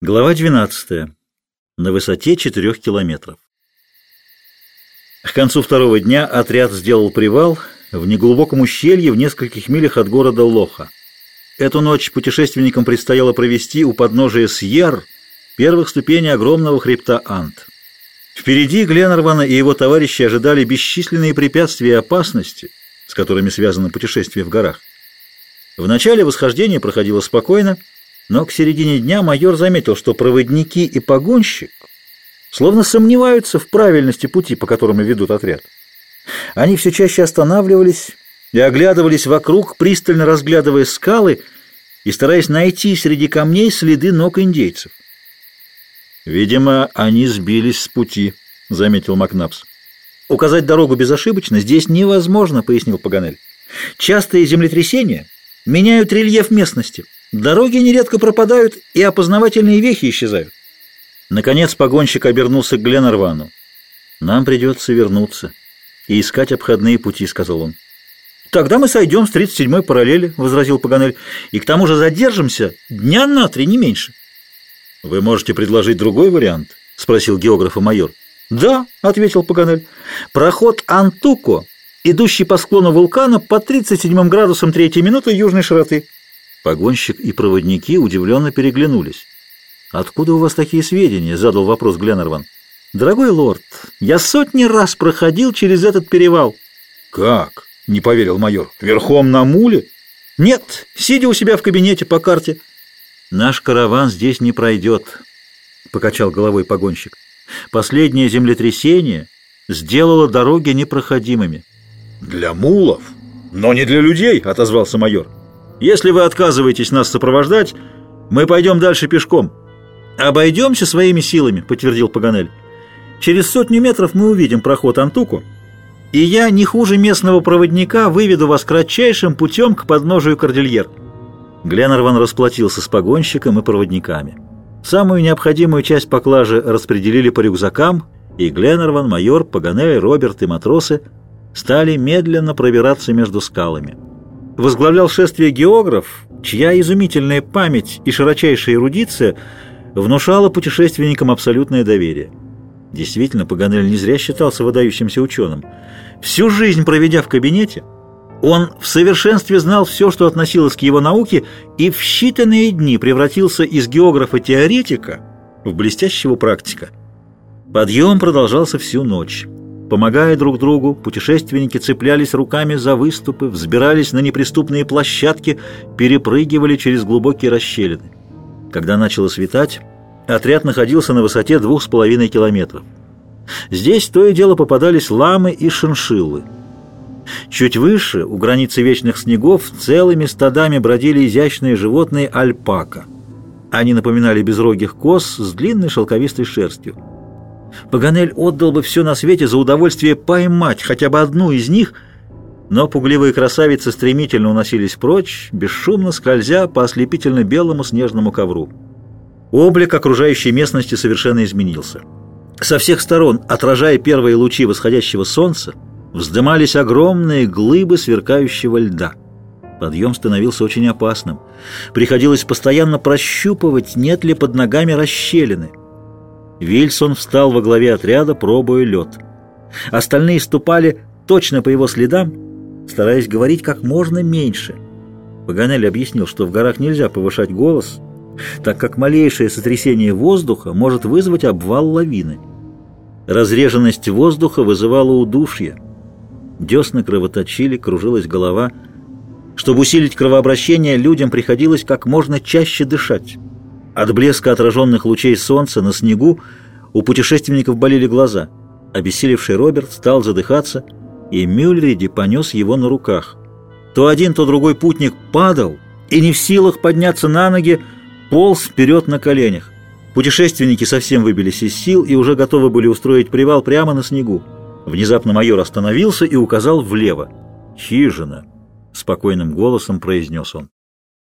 Глава 12. На высоте 4 километров. К концу второго дня отряд сделал привал в неглубоком ущелье в нескольких милях от города Лоха. Эту ночь путешественникам предстояло провести у подножия Сьер, первых ступеней огромного хребта Ант. Впереди Гленнервана и его товарищи ожидали бесчисленные препятствия и опасности, с которыми связано путешествие в горах. В начале восхождение проходило спокойно, но к середине дня майор заметил, что проводники и погонщик словно сомневаются в правильности пути, по которому ведут отряд. Они все чаще останавливались и оглядывались вокруг, пристально разглядывая скалы и стараясь найти среди камней следы ног индейцев. «Видимо, они сбились с пути», — заметил Макнапс. «Указать дорогу безошибочно здесь невозможно», — пояснил Паганель. «Частые землетрясения меняют рельеф местности». Дороги нередко пропадают, и опознавательные вехи исчезают. Наконец погонщик обернулся к Гленарвану. «Нам придется вернуться и искать обходные пути», — сказал он. «Тогда мы сойдем с 37-й параллели», — возразил Паганель, «и к тому же задержимся дня на три, не меньше». «Вы можете предложить другой вариант?» — спросил географа майор. «Да», — ответил Паганель, — «проход Антуко, идущий по склону вулкана по 37 градусам 3 минуты южной широты». Погонщик и проводники удивленно переглянулись. «Откуда у вас такие сведения?» — задал вопрос Гленнерван. «Дорогой лорд, я сотни раз проходил через этот перевал». «Как?» — не поверил майор. «Верхом на муле?» «Нет, сидя у себя в кабинете по карте». «Наш караван здесь не пройдет», — покачал головой погонщик. «Последнее землетрясение сделало дороги непроходимыми». «Для мулов, но не для людей», — отозвался майор. Если вы отказываетесь нас сопровождать, мы пойдем дальше пешком. Обойдемся своими силами, подтвердил Паганель. Через сотню метров мы увидим проход Антуку, и я не хуже местного проводника выведу вас кратчайшим путем к подножию Кордильер. Гленнерван расплатился с погонщиком и проводниками. Самую необходимую часть поклажи распределили по рюкзакам, и Гленнерван, майор, Паганель, Роберт и матросы стали медленно пробираться между скалами возглавлял шествие географ, чья изумительная память и широчайшая эрудиция внушала путешественникам абсолютное доверие. Действительно, Паганель не зря считался выдающимся ученым. Всю жизнь проведя в кабинете, он в совершенстве знал все, что относилось к его науке, и в считанные дни превратился из географа-теоретика в блестящего практика. Подъем продолжался всю ночь. Помогая друг другу, путешественники цеплялись руками за выступы, взбирались на неприступные площадки, перепрыгивали через глубокие расщелины. Когда начало светать, отряд находился на высоте двух с половиной километров. Здесь то и дело попадались ламы и шиншиллы. Чуть выше, у границы вечных снегов, целыми стадами бродили изящные животные альпака. Они напоминали безрогих коз с длинной шелковистой шерстью. Паганель отдал бы все на свете за удовольствие поймать хотя бы одну из них, но пугливые красавицы стремительно уносились прочь, бесшумно скользя по ослепительно белому снежному ковру. Облик окружающей местности совершенно изменился. Со всех сторон, отражая первые лучи восходящего солнца, вздымались огромные глыбы сверкающего льда. Подъем становился очень опасным. Приходилось постоянно прощупывать, нет ли под ногами расщелины. Вильсон встал во главе отряда, пробуя лед. Остальные ступали точно по его следам, стараясь говорить как можно меньше. Паганель объяснил, что в горах нельзя повышать голос, так как малейшее сотрясение воздуха может вызвать обвал лавины. Разреженность воздуха вызывала удушье. Десны кровоточили, кружилась голова. Чтобы усилить кровообращение, людям приходилось как можно чаще дышать. От блеска отраженных лучей солнца на снегу у путешественников болели глаза. Обессилевший Роберт стал задыхаться, и Мюллериди понес его на руках. То один, то другой путник падал и не в силах подняться на ноги, полз вперед на коленях. Путешественники совсем выбились из сил и уже готовы были устроить привал прямо на снегу. Внезапно майор остановился и указал влево. «Хижина!» — спокойным голосом произнес он.